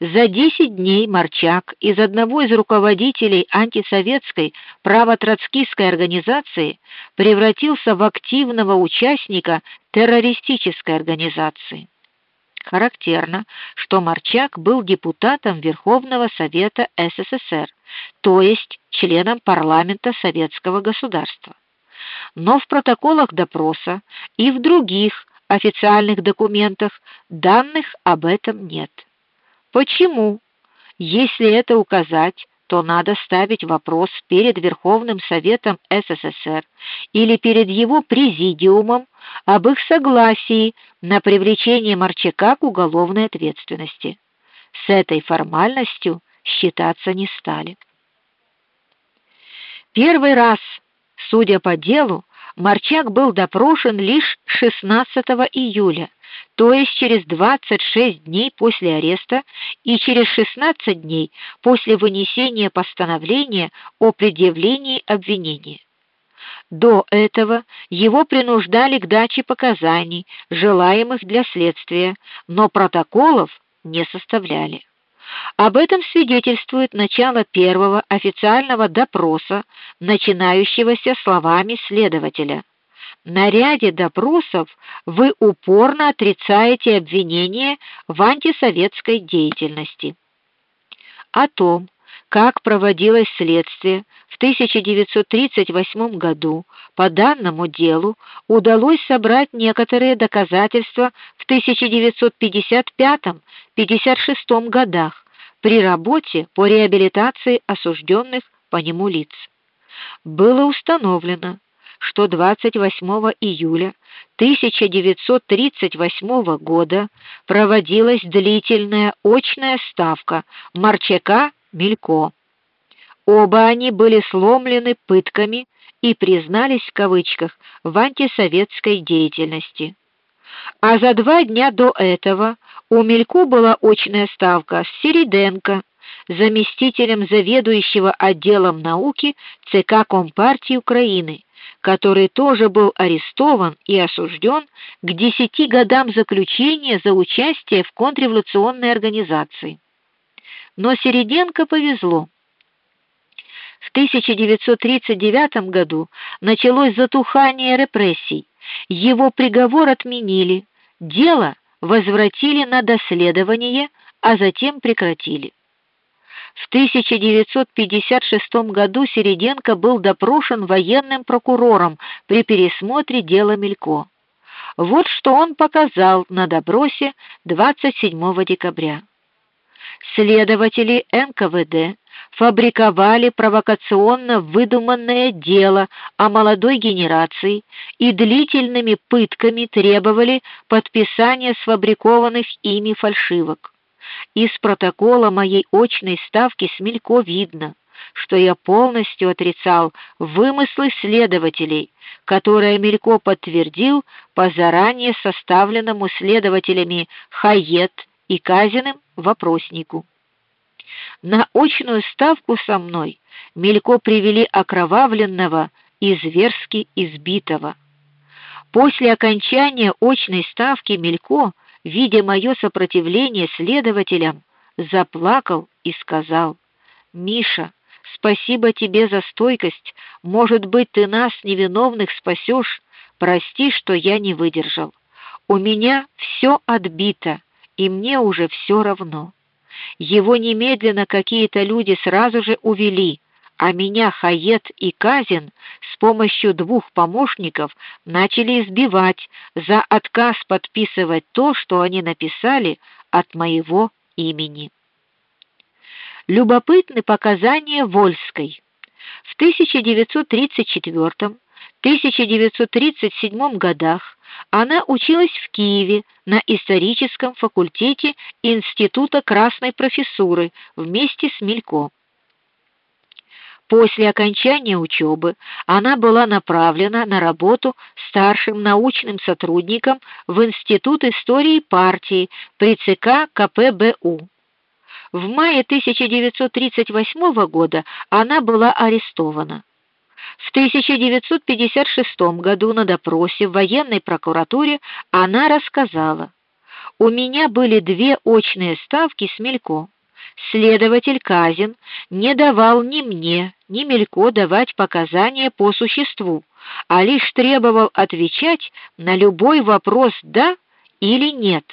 За 10 дней Марчак из одного из руководителей антисоветской право-троцкистской организации превратился в активного участника террористической организации. Характерно, что Марчак был депутатом Верховного Совета СССР, то есть членом парламента советского государства. Но в протоколах допроса и в других официальных документах данных об этом нет. Почему? Если это указать, то надо ставить вопрос перед Верховным Советом СССР или перед его президиумом об их согласии на привлечение Марчака к уголовной ответственности. С этой формальностью считаться не стали. Первый раз, судя по делу, Марчак был допрошен лишь 16 июля то есть через 26 дней после ареста и через 16 дней после вынесения постановления о предъявлении обвинения. До этого его принуждали к даче показаний, желаемых для следствия, но протоколов не составляли. Об этом свидетельствует начало первого официального допроса, начинающегося словами следователя: на ряде допросов вы упорно отрицаете обвинения в антисоветской деятельности. О том, как проводилось следствие в 1938 году по данному делу, удалось собрать некоторые доказательства в 1955-56 годах при работе по реабилитации осужденных по нему лиц. Было установлено, что 28 июля 1938 года проводилась длительная очная ставка Марчака Мелько. Оба они были сломлены пытками и признались в кавычках в антисоветской деятельности. А за два дня до этого у Мелько была очная ставка с Середенко, заместителем заведующего отделом науки ЦК Компартии Украины который тоже был арестован и осужден к десяти годам заключения за участие в контрреволюционной организации. Но Середенко повезло. В 1939 году началось затухание репрессий. Его приговор отменили, дело возвратили на доследование, а затем прекратили. В 1956 году Середенко был допрошен военным прокурором при пересмотре дела Мелько. Вот что он показал на допросе 27 декабря. Следователи НКВД фабриковали провокационно выдуманное дело о молодой генерации и длительными пытками требовали подписания сфабрикованных ими фальшивок. Из протокола моей очной ставки с Мелько видно, что я полностью отрицал вымыслы следователей, которые Мелько подтвердил по заранее составленному следователями Хайет и Казиным вопроснику. На очную ставку со мной Мелько привели окровавленного и зверски избитого. После окончания очной ставки Мелько видя мое сопротивление следователям, заплакал и сказал: "Миша, спасибо тебе за стойкость. Может быть, ты нас невиновных спасешь. Прости, что я не выдержал. У меня все отбито, и мне уже все равно". Его немедленно какие-то люди сразу же увели а меня Хаят и Казин с помощью двух помощников начали избивать за отказ подписывать то, что они написали от моего имени. Любопытны показания Вольской. В 1934-1937 годах она училась в Киеве на историческом факультете Института Красной профессуры вместе с Мелько. После окончания учебы она была направлена на работу старшим научным сотрудником в Институт истории партии при ЦК КПБУ. В мае 1938 года она была арестована. В 1956 году на допросе в военной прокуратуре она рассказала: У меня были две очные ставки с Мелько. Следователь Казин не давал ни мне, ни Мелько давать показания по существу, а лишь требовал отвечать на любой вопрос да или нет.